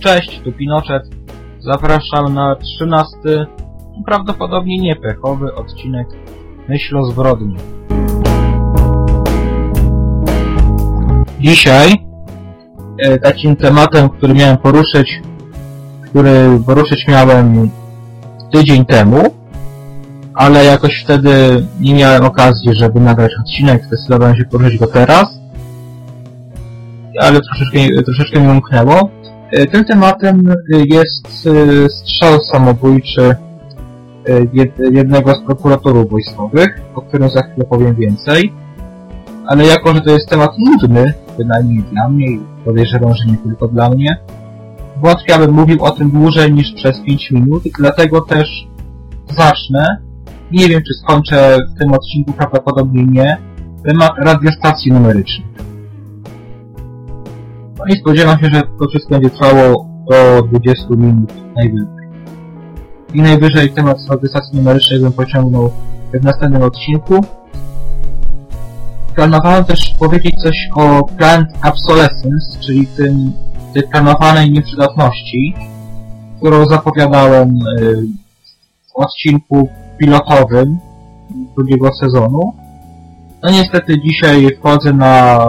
Cześć, tu Pinochet. Zapraszam na trzynasty, prawdopodobnie niepechowy odcinek Myśl o zbrodni. Dzisiaj e, takim tematem, który miałem poruszyć, który poruszyć miałem tydzień temu, ale jakoś wtedy nie miałem okazji, żeby nagrać odcinek, zdecydowałem się poruszyć go teraz, ale troszeczkę, troszeczkę mi umknęło. E, tym tematem jest e, strzał samobójczy e, jednego z prokuratorów wojskowych, o którym za chwilę powiem więcej. Ale jako, że to jest temat nudny, bynajmniej dla mnie i podejrzewam, że nie tylko dla mnie, wątpię, abym mówił o tym dłużej niż przez 5 minut, dlatego też zacznę. Nie wiem, czy skończę w tym odcinku, prawdopodobnie nie. Temat radiostacji numerycznych. No i spodziewam się, że to wszystko będzie trwało do 20 minut najwyżej. I najwyżej temat radiostacji numerycznej bym pociągnął w następnym odcinku. Planowałem też powiedzieć coś o planned obsolescence, czyli tym, tej planowanej nieprzydatności, którą zapowiadałem y, w odcinku pilotowym drugiego sezonu. No niestety dzisiaj wchodzę na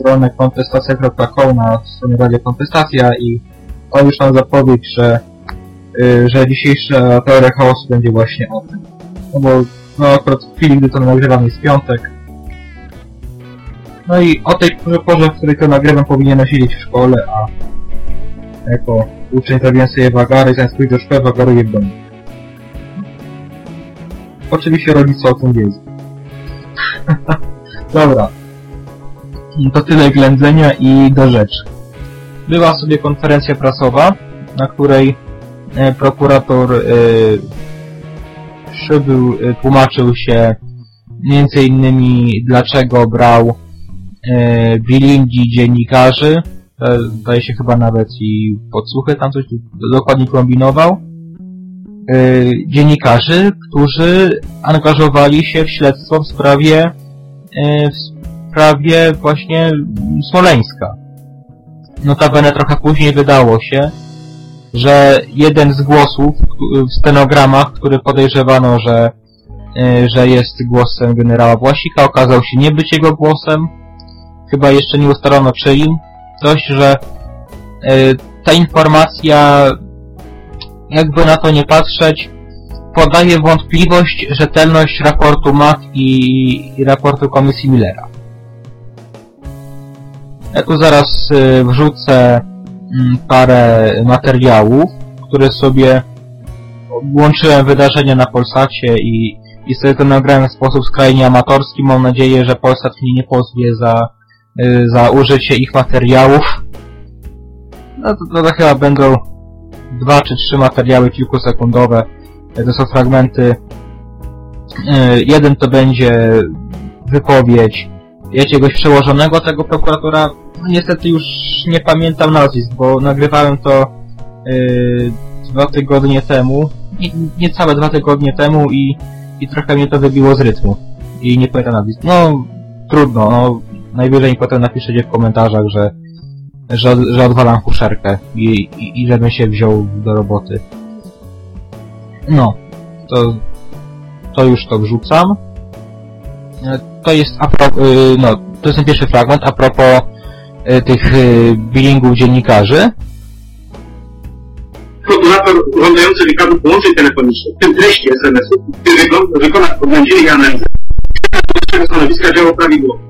stronę kontestacja.com, na stronę Radio Kontestacja i to już tam zapowiedź, że, yy, że dzisiejsza teoria chaosu będzie właśnie o tym. No bo no akurat w chwili, gdy to nagrywam jest piątek. No i o tej porze, w której to nagrywam powinienem siedzieć w szkole, a jako uczeń zrobiłem sobie wagary, zamiast pójść do szkoły wagaruję w domu. Oczywiście rodzice o tym wiedzą. Dobra. To tyle ględzenia i do rzeczy. Była sobie konferencja prasowa, na której e, prokurator e, przybył, e, tłumaczył się między innymi dlaczego brał e, bilingi dziennikarzy, e, zdaje się chyba nawet i podsłuchy tam coś dokładnie kombinował, dziennikarzy, którzy angażowali się w śledztwo w sprawie e, w sprawie właśnie Smoleńska. Notabene trochę później wydało się, że jeden z głosów w stenogramach, który podejrzewano, że, e, że jest głosem generała Błasika, okazał się nie być jego głosem. Chyba jeszcze nie ustalono czyim. Coś, że ta informacja, jakby na to nie patrzeć, podaje wątpliwość rzetelność raportu MAT i, raportu Komisji Millera. Ja tu zaraz y, wrzucę mm, parę materiałów, które sobie łączyłem wydarzenia na Polsacie i, i sobie to nagrałem w sposób skrajnie amatorski. Mam nadzieję, że Polsat mnie nie pozwie za, y, za użycie ich materiałów. No to, to chyba będą dwa czy trzy materiały kilkusekundowe. To są fragmenty. Y, jeden to będzie wypowiedź jakiegoś przełożonego tego prokuratora. No, niestety już nie pamiętam nazwisk, bo nagrywałem to yy, dwa tygodnie temu, nie, niecałe dwa tygodnie temu i, i trochę mnie to wybiło z rytmu. I nie pamiętam nazwisk. No, trudno, no, najwyżej potem napiszecie w komentarzach, że, że, że odwalam kuszerkę i, i, i żebym się wziął do roboty. No, to, to już to wrzucam to jest a y, no, to jest ten pierwszy fragment a propos y, tych y, billingów dziennikarzy. Prokurator oglądający wykazów połączeń telefonicznych, w tym treści SMS-ów, który wykona oględziny i analizę, stanowiska działał prawidłowo.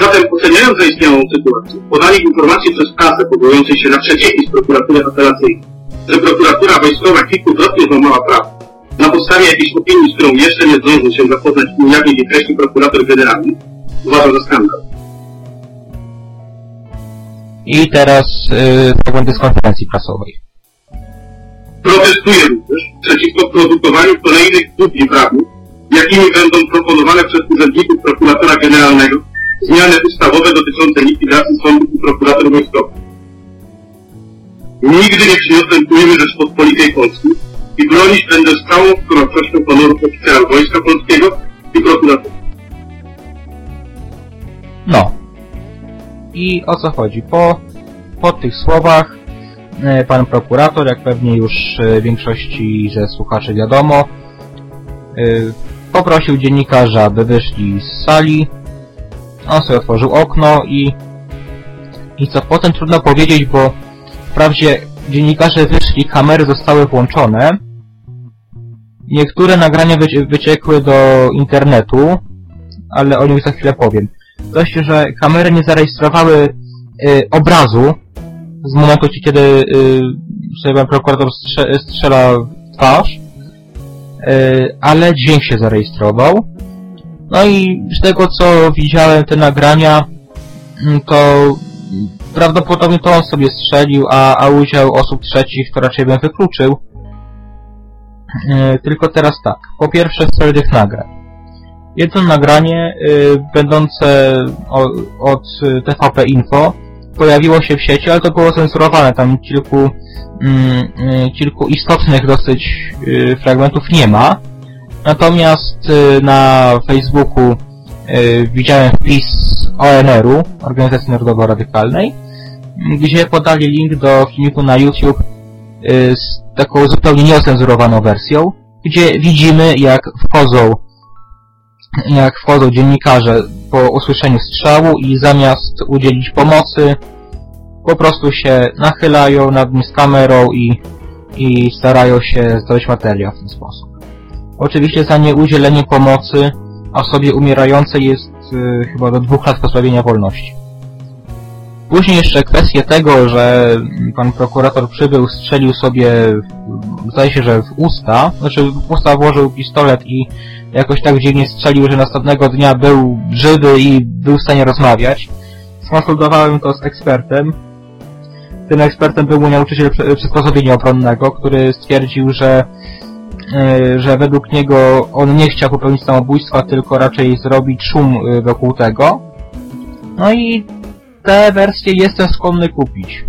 Zatem oceniając zaistniałą sytuację, podanie informacji przez prasę powołującej się na przecieki z prokuratury apelacyjnej, że prokuratura wojskowa kilkukrotnie złamała prawo, na podstawie jakiejś opinii, z którą jeszcze nie zdążył się zapoznać i ujawnić jej treści prokurator generalny, uważa za skandal. I teraz yy, fragmenty z konferencji prasowej. Protestuje również przeciwko produkowaniu kolejnych dubli prawnych, jakimi będą proponowane przez urzędników prokuratora generalnego zmiany ustawowe dotyczące likwidacji sądów i prokurator wojskowych. Nigdy nie przyniosłem ujmy Rzeczpospolitej Polskiej, i bronić będę z całą stanowczością honoru oficera Wojska Polskiego i prokuratury. No. I o co chodzi? Po, po tych słowach e, pan prokurator, jak pewnie już e, większości ze słuchaczy wiadomo, e, poprosił dziennikarza, aby wyszli z sali. On sobie otworzył okno i i co potem trudno powiedzieć, bo wprawdzie dziennikarze wyszli, kamery zostały włączone. Niektóre nagrania wyci wyciekły do internetu, ale o nich za chwilę powiem. Dość, że kamery nie zarejestrowały y, obrazu z momentu, kiedy y, sobie pan prokurator strze strzela w twarz, y, ale dźwięk się zarejestrował. No i z tego co widziałem te nagrania, mm, to prawdopodobnie to on sobie strzelił, a, a udział osób trzecich to raczej bym wykluczył. Yy, tylko teraz tak. Po pierwsze z tych nagrań. Jedno nagranie yy, będące o, od TVP Info pojawiło się w sieci, ale to było cenzurowane. Tam kilku, yy, kilku istotnych dosyć fragmentów nie ma. Natomiast yy, na Facebooku yy, widziałem wpis ONR-u, Organizacji Narodowo-Radykalnej, gdzie podali link do filmiku na YouTube y, z taką zupełnie nieocenzurowaną wersją, gdzie widzimy jak wchodzą jak wchodzą dziennikarze po usłyszeniu strzału i zamiast udzielić pomocy po prostu się nachylają nad nim z kamerą i, i starają się zdobyć materiał w ten sposób. Oczywiście za nieudzielenie pomocy osobie umierającej jest y, chyba do dwóch lat pozbawienia wolności. Później jeszcze kwestię tego, że pan prokurator przybył, strzelił sobie, zdaje się, że w usta, znaczy w usta włożył pistolet i jakoś tak dziwnie strzelił, że następnego dnia był żywy i był w stanie rozmawiać. Skonsultowałem to z ekspertem. Tym ekspertem był mój nauczyciel przysposobienia obronnego, który stwierdził, że że według niego on nie chciał popełnić samobójstwa, tylko raczej zrobić szum e, wokół tego. No i te wersje jestem skłonny kupić.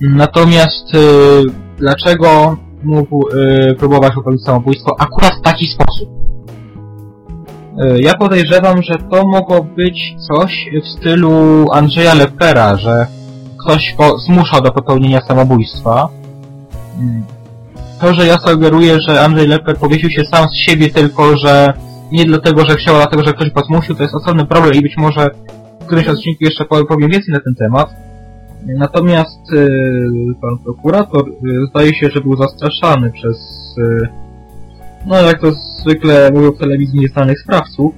Natomiast y, dlaczego mógł y, próbować popełnić samobójstwo akurat w taki sposób? Y, ja podejrzewam, że to mogło być coś w stylu Andrzeja Lepera, że ktoś go zmuszał do popełnienia samobójstwa. To, że ja sugeruję, że Andrzej Leper powiesił się sam z siebie tylko, że nie dlatego, że chciał, a dlatego, że ktoś go to jest osobny problem i być może którymś odcinku jeszcze powiem więcej na ten temat. Natomiast y, pan prokurator y, zdaje się, że był zastraszany przez, y, no jak to zwykle mówią w telewizji, nieznanych sprawców.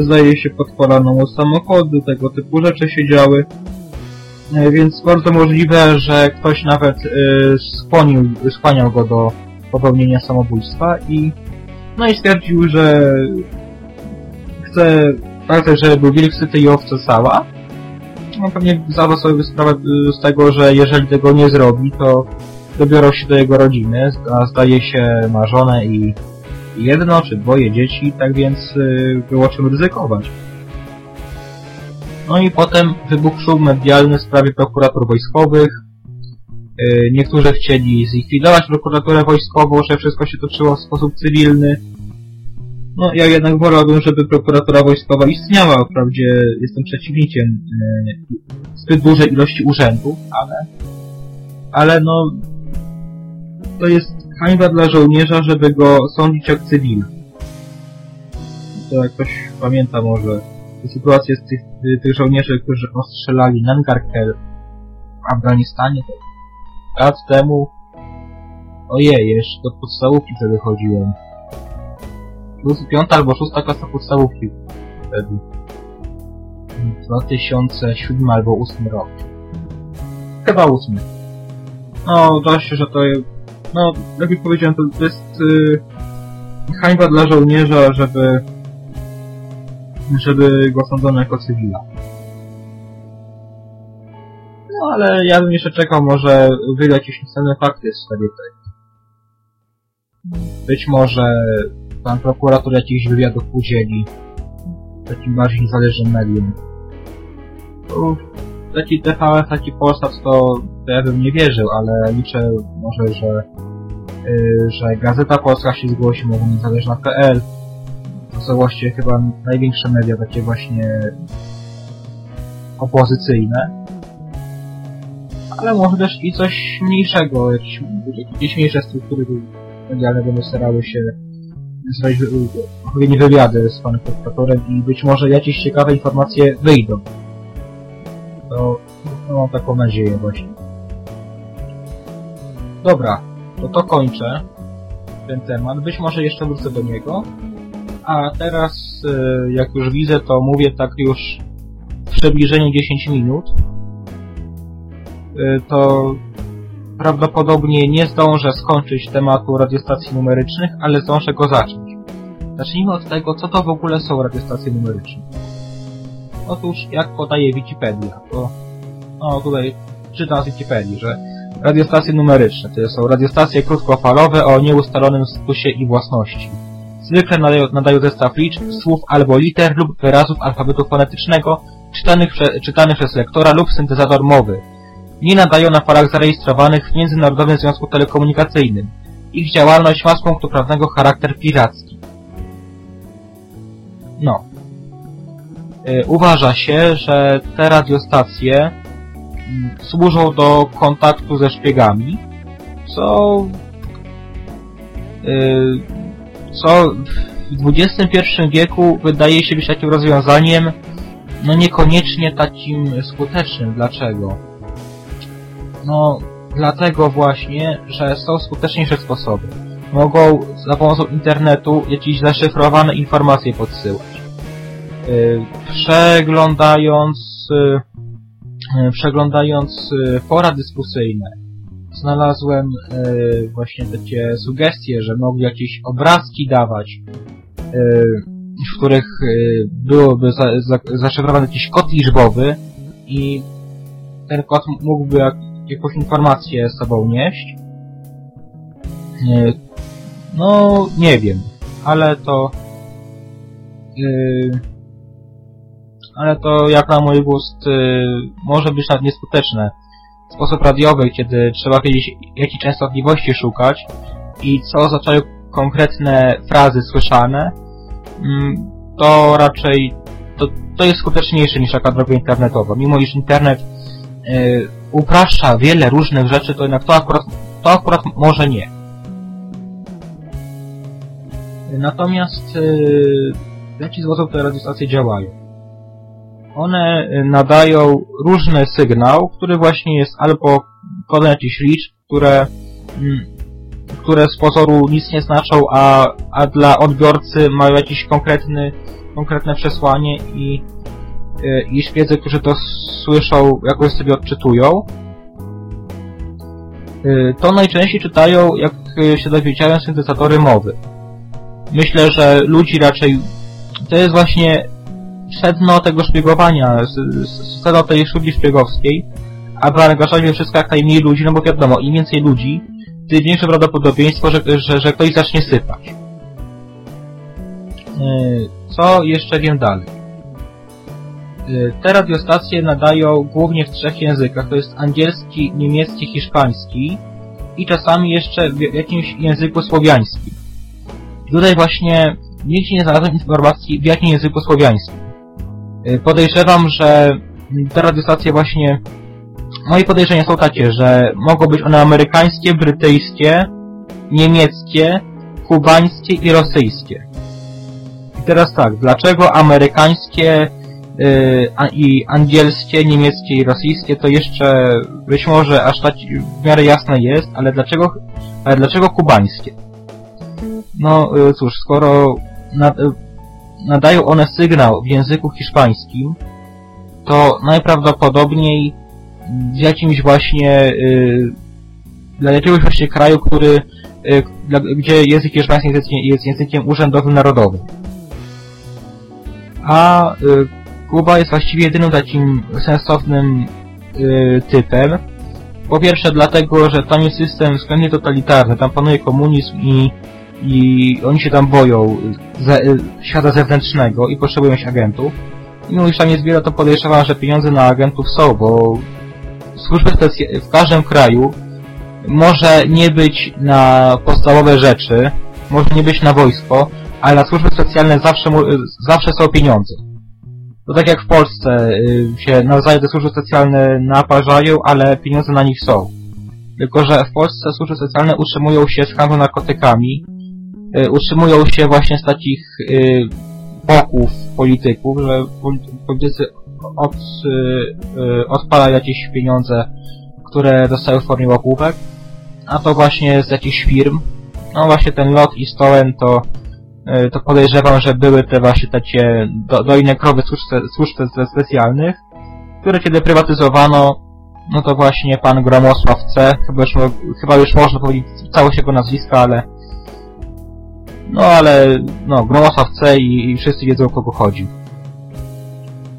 Zdaje się podpalano mu samochody, tego typu rzeczy się działy. Więc bardzo możliwe, że ktoś nawet skłonił, skłaniał go do popełnienia samobójstwa i no i stwierdził, że chce fakt, że był wilk syty i owce cała, no pewnie zdawał sobie sprawę z tego, że jeżeli tego nie zrobi, to dobiorą się do jego rodziny, a zdaje się ma żonę i jedno czy dwoje dzieci, tak więc y, było czym ryzykować. No i potem wybuchł szum medialny w sprawie prokuratur wojskowych. Y, niektórzy chcieli zlikwidować prokuraturę wojskową, że wszystko się toczyło w sposób cywilny. No, ja jednak wolałbym, żeby prokuratura wojskowa istniała. Wprawdzie jestem przeciwnikiem e, zbyt dużej ilości urzędów, ale... Ale no... To jest hańba dla żołnierza, żeby go sądzić jak cywila. To jak ktoś pamięta może sytuację z tych, tych żołnierzy, którzy ostrzelali Nangarkel w Afganistanie, to lat temu... Ojej, jeszcze do podstawówki wtedy chodziłem plus piąta albo szósta klasa podstawówki wtedy. 2007 albo 2008 rok. Chyba 8. No, się, że to jest... No, jak już powiedziałem, to jest yy, hańba dla żołnierza, żeby żeby go sądzono jako cywila. No, ale ja bym jeszcze czekał, może wyjdą jakieś następne fakty z tego. Być może pan prokurator jakichś wywiadów udzieli takim bardziej niezależnym medium. Taki TVF, taki Polsat to, to ja bym nie wierzył, ale liczę może, że yy, że Gazeta Polska się zgłosi, może niezależna.pl to są właściwie chyba największe media takie właśnie opozycyjne. ale może też i coś mniejszego, jakieś, jakieś mniejsze struktury medialne będą starały się zrobić odpowiednie wywiady z panem prokuratorem i być może jakieś ciekawe informacje wyjdą. To no, mam taką nadzieję właśnie. Dobra, to to kończę ten temat. Być może jeszcze wrócę do niego. A teraz, e, jak już widzę, to mówię tak już w przybliżeniu 10 minut. E, to prawdopodobnie nie zdążę skończyć tematu radiostacji numerycznych, ale zdążę go zacząć. Zacznijmy od tego, co to w ogóle są radiostacje numeryczne. Otóż, jak podaje Wikipedia, to no tutaj czytam z Wikipedii, że radiostacje numeryczne to są radiostacje krótkofalowe o nieustalonym statusie i własności. Zwykle nadają, nadają zestaw liczb, słów albo liter lub wyrazów alfabetu fonetycznego czytanych, prze, czytanych przez lektora lub syntezator mowy, nie nadają na falach zarejestrowanych w Międzynarodowym Związku Telekomunikacyjnym. Ich działalność ma z punktu prawnego charakter piracki. No. Yy, uważa się, że te radiostacje yy, służą do kontaktu ze szpiegami, co yy, co w XXI wieku wydaje się być takim rozwiązaniem no niekoniecznie takim skutecznym. Dlaczego? No, dlatego właśnie, że są skuteczniejsze sposoby. Mogą za pomocą internetu jakieś zaszyfrowane informacje podsyłać. Yy, przeglądając yy, przeglądając yy, fora dyskusyjne znalazłem yy, właśnie takie sugestie, że mogli jakieś obrazki dawać, yy, w których yy, byłoby za, za, zaszyfrowany jakiś kod liczbowy i ten kod mógłby jak, jakąś informację z sobą nieść. No, nie wiem, ale to... Ale to jak na mój gust może być nawet nieskuteczne. Sposób radiowy, kiedy trzeba wiedzieć, jakiej częstotliwości szukać i co oznaczają konkretne frazy słyszane, yy, to raczej to, to jest skuteczniejsze niż taka droga internetowa. Mimo iż internet yy, upraszcza wiele różnych rzeczy, to jednak to akurat, to akurat może nie. Natomiast yy, w jaki sposób te radiostacje działają? One y, nadają różny sygnał, który właśnie jest albo kodem jakichś liczb, które, mm, które z pozoru nic nie znaczą, a, a dla odbiorcy mają jakiś konkretny, konkretne przesłanie i Y, i szpiedzy, którzy to słyszą, jakoś sobie odczytują, y, to najczęściej czytają, jak się dowiedziałem, syntezatory mowy. Myślę, że ludzi raczej... To jest właśnie sedno tego szpiegowania, sedno tej sztuki szpiegowskiej, aby angażować wszystko jak najmniej ludzi, no bo wiadomo, im więcej ludzi, tym większe prawdopodobieństwo, że, że, że ktoś zacznie sypać. Y, co jeszcze wiem dalej? Y, te radiostacje nadają głównie w trzech językach, to jest angielski, niemiecki, hiszpański i czasami jeszcze w jakimś języku słowiańskim. Tutaj właśnie nigdzie nie znalazłem informacji w jakim języku słowiańskim. Y, podejrzewam, że te radiostacje właśnie... Moje podejrzenia są takie, że mogą być one amerykańskie, brytyjskie, niemieckie, kubańskie i rosyjskie. I teraz tak, dlaczego amerykańskie Y, i angielskie, niemieckie i rosyjskie to jeszcze być może aż tak w miarę jasne jest, ale dlaczego, ale dlaczego kubańskie? No y, cóż, skoro nad, y, nadają one sygnał w języku hiszpańskim, to najprawdopodobniej w jakimś właśnie dla jakiegoś właśnie kraju, który dla, gdzie język hiszpański jest, językiem urzędowym narodowym. A Kuba jest właściwie jedynym takim sensownym typem. Po pierwsze dlatego, że tam jest system względnie totalitarny, tam panuje komunizm i, i oni się tam boją ze, świata zewnętrznego i potrzebują się agentów. Mimo iż tam jest wiele, to podejrzewam, że pieniądze na agentów są, bo służby w każdym kraju może nie być na podstawowe rzeczy, może nie być na wojsko, ale na służby specjalne zawsze, zawsze są pieniądze. to tak jak w Polsce y, się nawzajem te służby specjalne naparzają, ale pieniądze na nich są. Tylko, że w Polsce służby specjalne utrzymują się z handlu narkotykami, utrzymują się właśnie z takich y, boków polityków, że politycy od, odpalają jakieś pieniądze, które dostają w formie łapówek, a to właśnie z jakichś firm. No właśnie ten lot i stołem to E, to podejrzewam, że były te właśnie takie do, dojne krowy służb specjalnych, które kiedy prywatyzowano, no to właśnie pan Gromosław C., chyba już, chyba już można powiedzieć całość jego nazwiska, ale no ale, no, Gromosław C. I, i wszyscy wiedzą o kogo chodzi.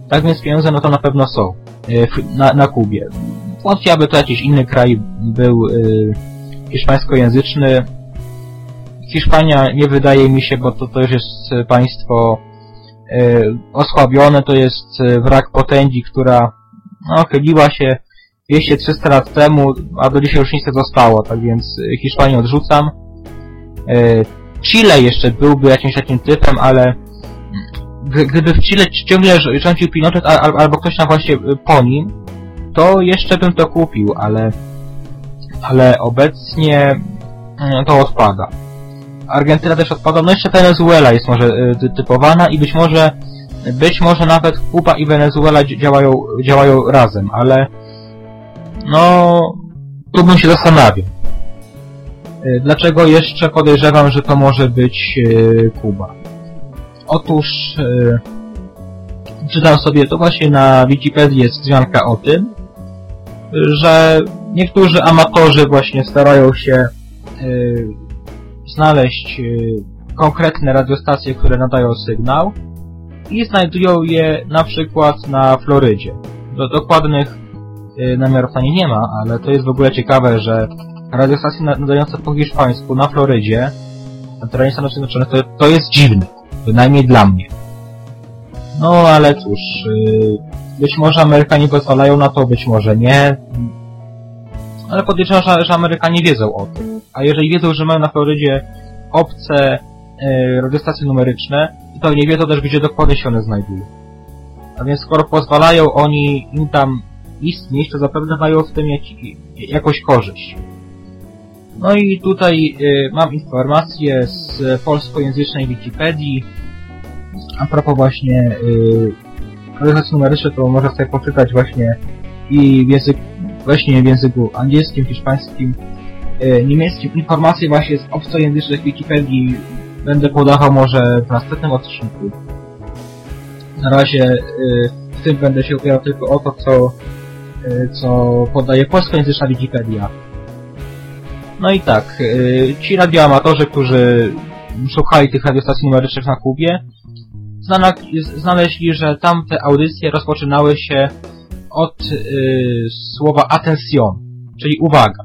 Tak więc pieniądze no to na pewno są e, na, na Kubie. Wątpię, aby to jakiś inny kraj był y, hiszpańskojęzyczny, Hiszpania nie wydaje mi się, bo to, to już jest państwo e, osłabione, to jest wrak potęgi, która no, chyliła się 200-300 lat temu, a do dzisiaj już nic nie zostało, tak więc Hiszpanię odrzucam. Chile jeszcze byłby jakimś takim typem, ale gdyby w Chile ciągle rządził Pinochet albo ktoś tam właśnie po nim, to jeszcze bym to kupił, ale ale obecnie to odpada. Argentyna też odpada, no jeszcze Wenezuela jest może y, typowana i być może być może nawet Kuba i Wenezuela działają, działają razem, ale no tu bym się zastanawiał. Y, dlaczego jeszcze podejrzewam, że to może być y, Kuba? Otóż czytam sobie to właśnie na Wikipedii jest wzmianka o tym, że niektórzy amatorzy właśnie starają się znaleźć konkretne radiostacje, które nadają sygnał i znajdują je na przykład na Florydzie. Do dokładnych namiarów na nie nie ma, ale to jest w ogóle ciekawe, że radiostacje nadające po hiszpańsku na Florydzie, na terenie Stanów Zjednoczonych, to, to jest dziwne. Bynajmniej dla mnie. No ale cóż, y, być może Amerykanie pozwalają na to, być może nie. Ale podejrzewam, że, że Amerykanie wiedzą o tym. A jeżeli wiedzą, że mają na Florydzie obce e, radiostacje numeryczne, to pewnie wiedzą też, gdzie dokładnie się one znajdują. A więc skoro pozwalają oni im tam istnieć, to zapewne mają w tym jak, jakąś korzyść. No i tutaj y, mam informację z polskojęzycznej Wikipedii. A propos właśnie y, radiostacje numeryczne, to można sobie poczytać właśnie i w języku, właśnie w języku angielskim, hiszpańskim, niemieckim informacje właśnie z obcojęzycznych Wikipedii będę podawał może w następnym odcinku. Na razie w tym będę się opierał tylko o to, co, co podaje polskojęzyczna Wikipedia. No i tak, ci radioamatorzy, którzy szukali tych radiostacji numerycznych na Kubie, znaleźli, że tamte audycje rozpoczynały się od słowa attention, czyli uwaga.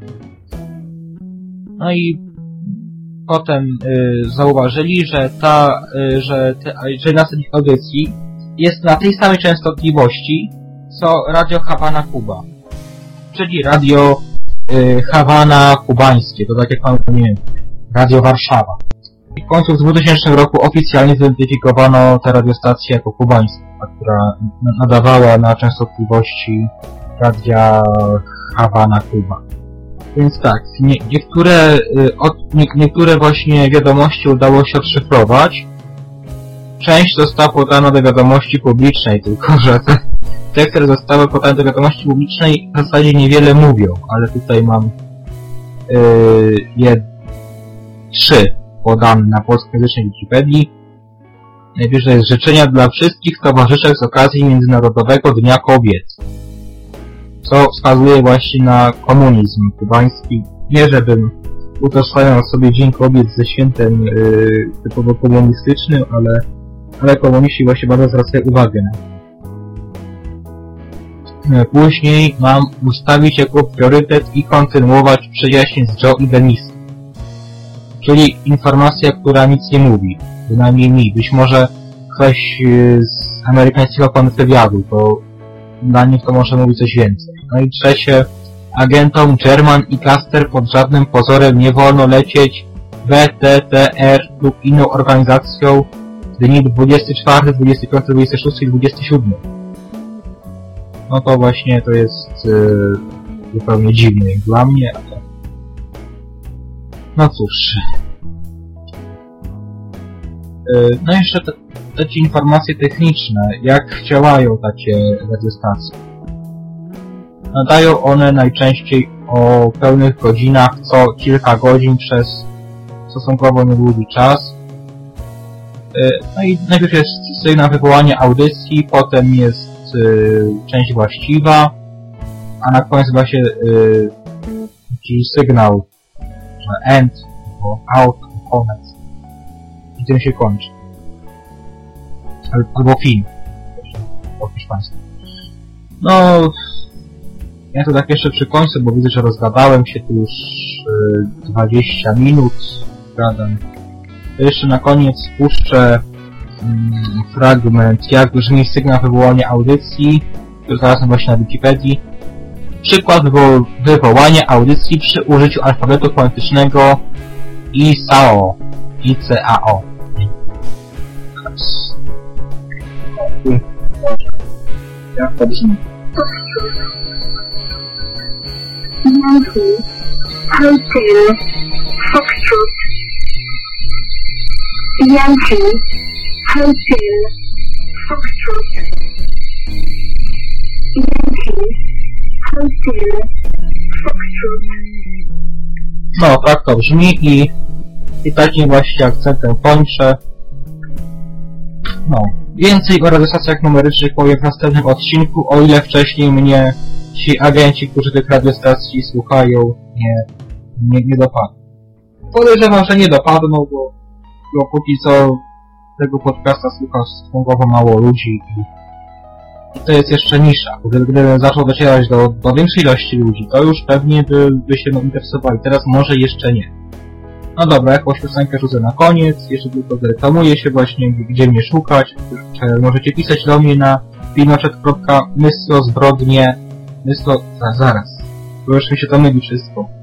No i potem y, zauważyli, że ta, y, że, te, że następnych audycji jest na tej samej częstotliwości, co Radio Havana Kuba. Czyli radio y, Havana kubańskie, to tak jak pan nie Radio Warszawa. I w końcu w 2000 roku oficjalnie zidentyfikowano tę radiostację jako kubańska, która nadawała na częstotliwości radia Havana Kuba. Więc tak, nie, niektóre, y, nie, niektóre właśnie wiadomości udało się odszyfrować. Część została podana do wiadomości publicznej, tylko że te, te które zostały podane do wiadomości publicznej w zasadzie niewiele mówią, ale tutaj mam yy, je trzy podane na polskojęzycznej Wikipedii. Najpierw jest życzenia dla wszystkich towarzyszek z okazji Międzynarodowego Dnia Kobiet co wskazuje właśnie na komunizm kubański. Nie żebym utożsamiał sobie Dzień Kobiet ze świętem yy, typowo komunistycznym, ale, ale komuniści właśnie bardzo zwracają uwagę e, Później mam ustawić jako priorytet i kontynuować przyjaźń z Joe i Denis. Czyli informacja, która nic nie mówi. Bynajmniej mi. Być może ktoś e, z amerykańskiego kontrwywiadu, to dla nich to może mówić coś więcej. No i trzecie, agentom German i Caster pod żadnym pozorem nie wolno lecieć WTTR lub inną organizacją dni 24, 25, 26 i 27. No to właśnie to jest e, zupełnie dziwne jak dla mnie, ale... No cóż. E, no jeszcze te, informacje techniczne, jak działają takie radiostacje. Nadają one najczęściej o pełnych godzinach co kilka godzin przez stosunkowo niedługi czas. E, no i najpierw jest sygnał wywołania audycji, potem jest y, część właściwa, a na końcu właśnie taki sygnał end albo out, koniec. I tym się kończy. Albo film. Po hiszpańsku. No, ja to tak jeszcze przy końcu, bo widzę, że rozgadałem się tu już y, 20 minut. Gadam. To jeszcze na koniec spuszczę mm, fragment, jak brzmi sygnał wywołania audycji, który znalazłem właśnie na Wikipedii. Przykład wywo wywołania audycji przy użyciu alfabetu fonetycznego ISAO. ICAO. Jak to brzmi? Yankee, Hotel, Foxtrot. Yankee, Hotel, Foxtrot. Yankee, Hotel, Foxtrot. No, tak to brzmi i, i takim właśnie akcentem kończę. No, więcej o radiostacjach numerycznych powiem w następnym odcinku, o ile wcześniej mnie ci agenci, którzy tych radiostacji słuchają, nie, nie, nie dopadną. Podejrzewam, że nie dopadną, bo, bo póki co tego podcasta słucha stosunkowo mało ludzi i, to jest jeszcze nisza. Gdyby, gdyby zaczął docierać do, do większej ilości ludzi, to już pewnie by, by się interesowali. Teraz może jeszcze nie. No dobra, jakąś piosenkę rzucę na koniec, jeszcze tylko zreklamuję się właśnie, gdzie mnie szukać. Możecie pisać do mnie na pinochet.myslozbrodnie Myslo... A, zaraz. Bo już mi się to myli wszystko.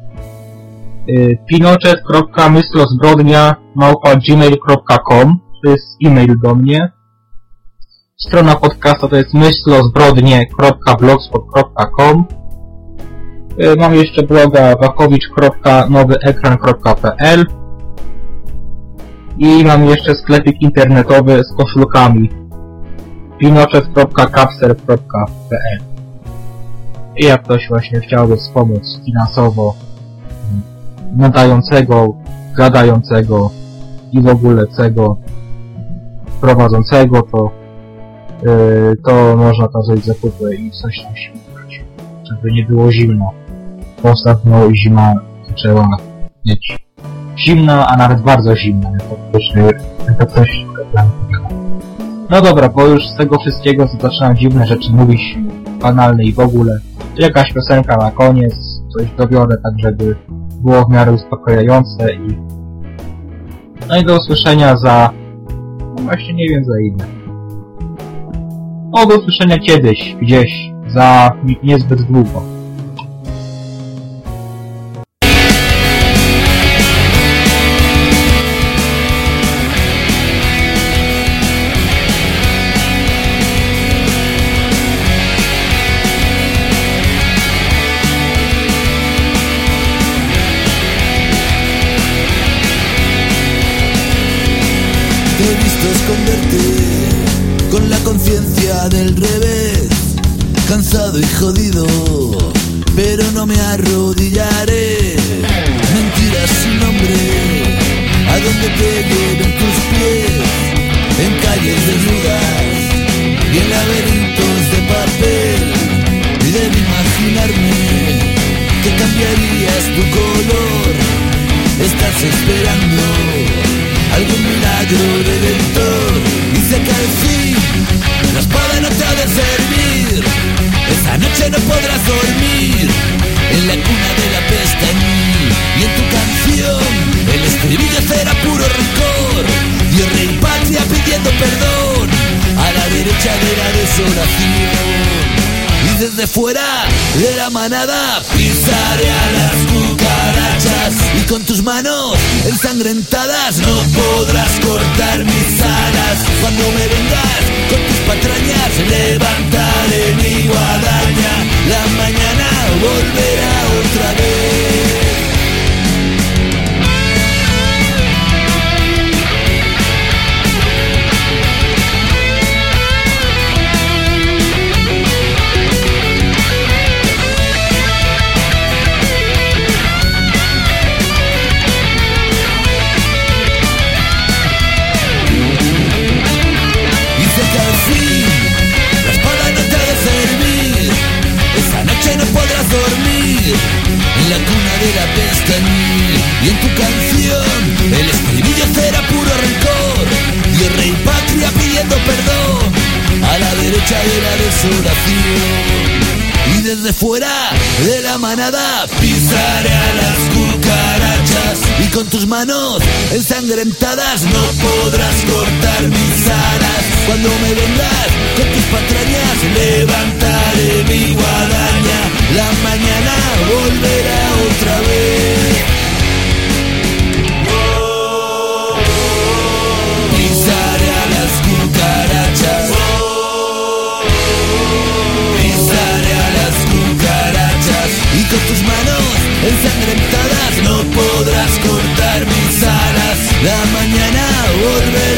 Yy, pinochet.myslozbrodnia małpa gmail.com To jest e-mail do mnie. Strona podcasta to jest myslozbrodnie.blogspot.com yy, Mam jeszcze bloga wachowicz.nowyekran.pl i mam jeszcze sklepik internetowy z koszulkami. pinochet.capser.pl i jak ktoś właśnie chciałby wspomóc finansowo nadającego, gadającego i w ogóle cego prowadzącego, to yy, to można to zrobić zakupy i coś tam się wybrać, żeby nie było zimno. Ostatnio zima zaczęła być zimna, a nawet bardzo zimna, no dobra, bo już z tego wszystkiego zaczynam dziwne rzeczy mówić, banalne i w ogóle. Jakaś piosenka na koniec, coś dobiorę tak, żeby było w miarę uspokajające i... No i do usłyszenia za... No właśnie nie wiem za ile. O, do usłyszenia kiedyś, gdzieś, za niezbyt długo. He visto esconderte con la conciencia del revés, cansado y jodido, pero no me arrodillaré. Mentiras sin nombre, a donde te lleven tus pies, en calles desnudas y en laberintos de papel. Y debo imaginarme que cambiarías tu color, estás esperando algún milagro redentor. Sé que al fin la espada no te ha de servir. Esa noche no podrás dormir en la cuna de la peste y en tu canción el estribillo será puro rencor. Dios rey patria pidiendo perdón a la derecha de la desolación. Y desde fuera de la manada pisaré a las y con tus manos ensangrentadas no podrás cortar mis alas. Cuando me vengas con tus patrañas, levantaré mi guadaña. La mañana volverá otra vez. Pestañil. Y en tu canción el estribillo será puro rencor. Y el rey patria pidiendo perdón a la derecha de la desolación. Y desde fuera de la manada pisaré a las cucarachas y con tus manos ensangrentadas no podrás cortar mis alas. Cuando me vengas con tus patrañas levantaré mi guadaña. La mañana volverá otra vez. Oh. Pisaré a las cucarachas. Pisaré a las cucarachas. Y con tus manos ensangrentadas no podrás cortar mis alas. La mañana volverá.